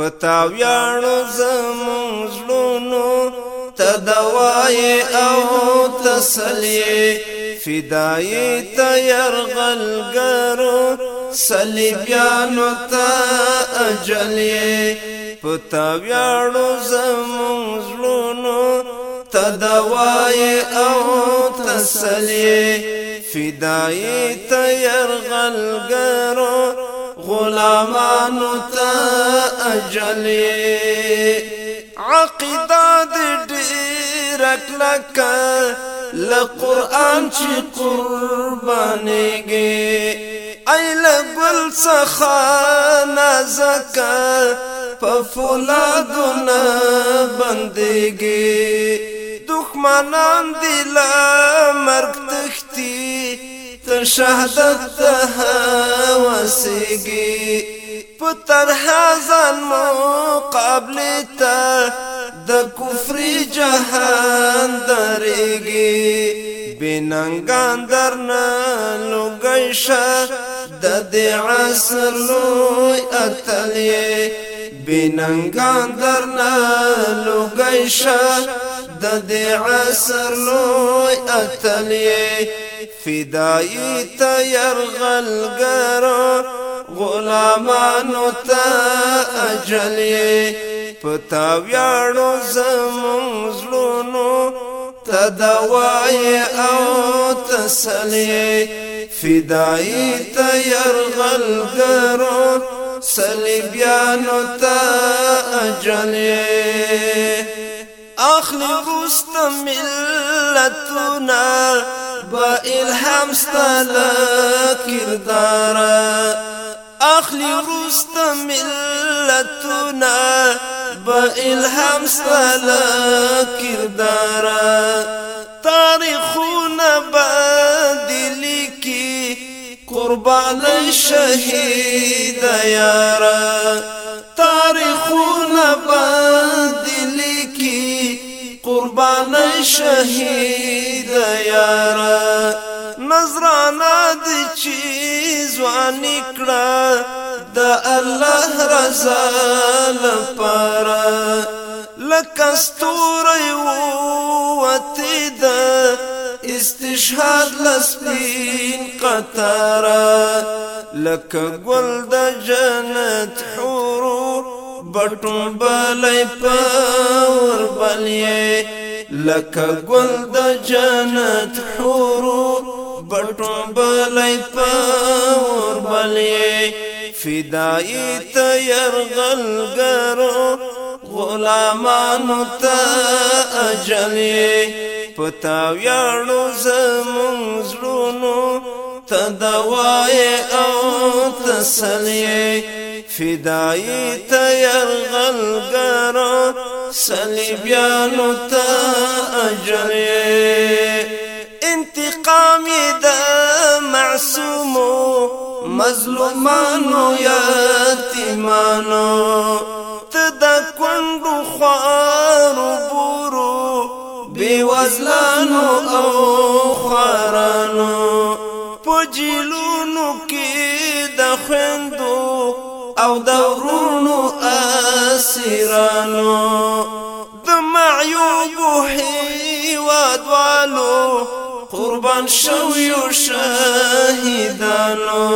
پتاویانو زمون زلونو أو تسلی فدای تیرغلگرو صلیبیانو تا اجلی پتاویانو زمون زلونو أو تسلی فدای تیرغلگرو غلامانو ته اجلې عقیده دې لکا لقرآن چی قربانی گی ایل گل سخانا زکا پا فولادونا بندگی دخمنان دیلا مرگ تختی ته شهادت ته وسیږي په تنها ځان مقابله ته د کفر جهان درېږي. بننګان درنه لوګیشه د دې عصر لوی اتلې. بننګان درنه لوګیشه د دې عصر لوی اتلې فدای ته يرغلګرو غلامانو ته اجلې پتا ویاړو زمون زلونو تدوای أو تسلی. فدای ته يرغلګرو صلیبیانو ته اجلې اخلی رست ملتنا با الهام ستل کردار اخلی رست ملتنا با الهام ستل کردار تاریخونه بدلی کی قربان شهید یارا. تاریخونه بدلی کی قربان شهید یارا نظرانا دی چیز وانی کڑا دا الله رضا لپارا لکستوری ووتی دا استشهاد لسبین قطارا لک گل د جنت حورو بټو بلې پاور بلې. لکه ګل د جنت حورو بټون بلای پور بلې فدای ته يرغلګرو غلامانو ته اجلې پتا ویاړو زمون زړونو تدوای أو تسلی فدای ته يرغلګرو صلیبیانو ته اجلې انتقام د معصومو مظلومانو یتیمانو. ته د کندو خوارو بورو بی وزلانو او خوارانو. پجیلونو کې د خوندو أو د ورونو اسیرانو د معیوب هیوادوالو قربان شویو شهیدانو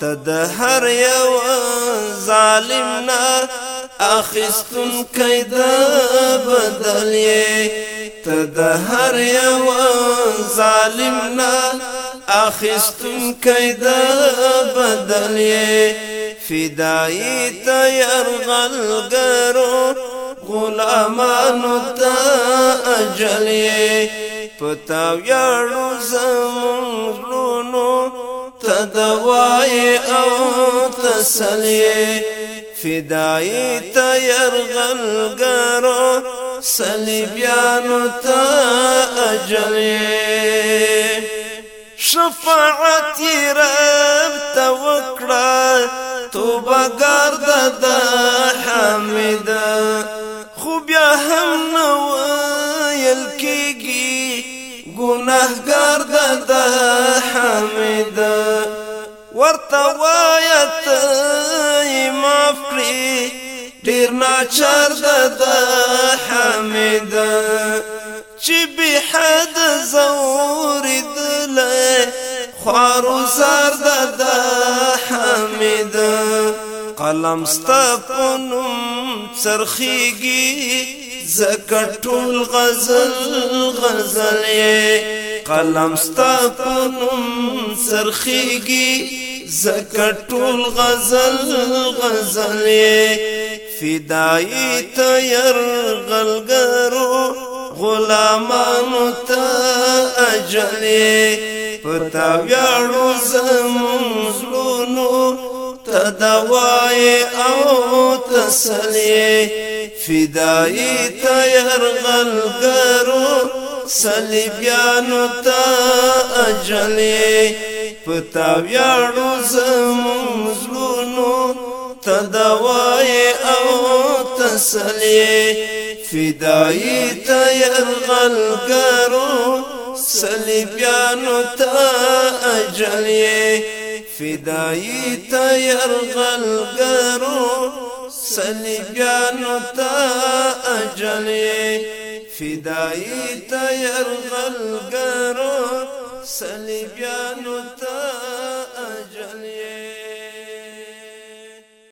ته د هر یو ظالم نه اخستون کید بدل ته د هر یو ظالم نه اخستون کید بدل فدای ته يرغلګرو غلامانو ته اجلې پتا ویاړو زمونږونو تدوای أو تسلی فدای ته يرغلګرو صلیبیانو ته اجلې شفاعت رب توکړه توبه ګرد د حمید خو بیا هم نو یل کېږي. ګناهګار د حمید ورته وایت معاف کړی ډیر ناچار د حمید چې به حد زور دل خوارو زار د حمید قلم ستپنم سرخیږي زکټول غزل غزل قلم ستپنم سرخیږي زکټول غزل غزل فدای تیر غلګرو غلامانو ته أجل پتا ویاړو زلونو تدوای أو تسلی فدای تیر غلګرو صلیبیانو تا اجلی پتا ویاړو زمون زلونو تدوای أو تسلی فدای تیر غلګرو صلیبیانو تا اجلی. فدای تیر غلګرو صلیبیانو تا اجلی فدای تیر غلګرو صلیبیانو تا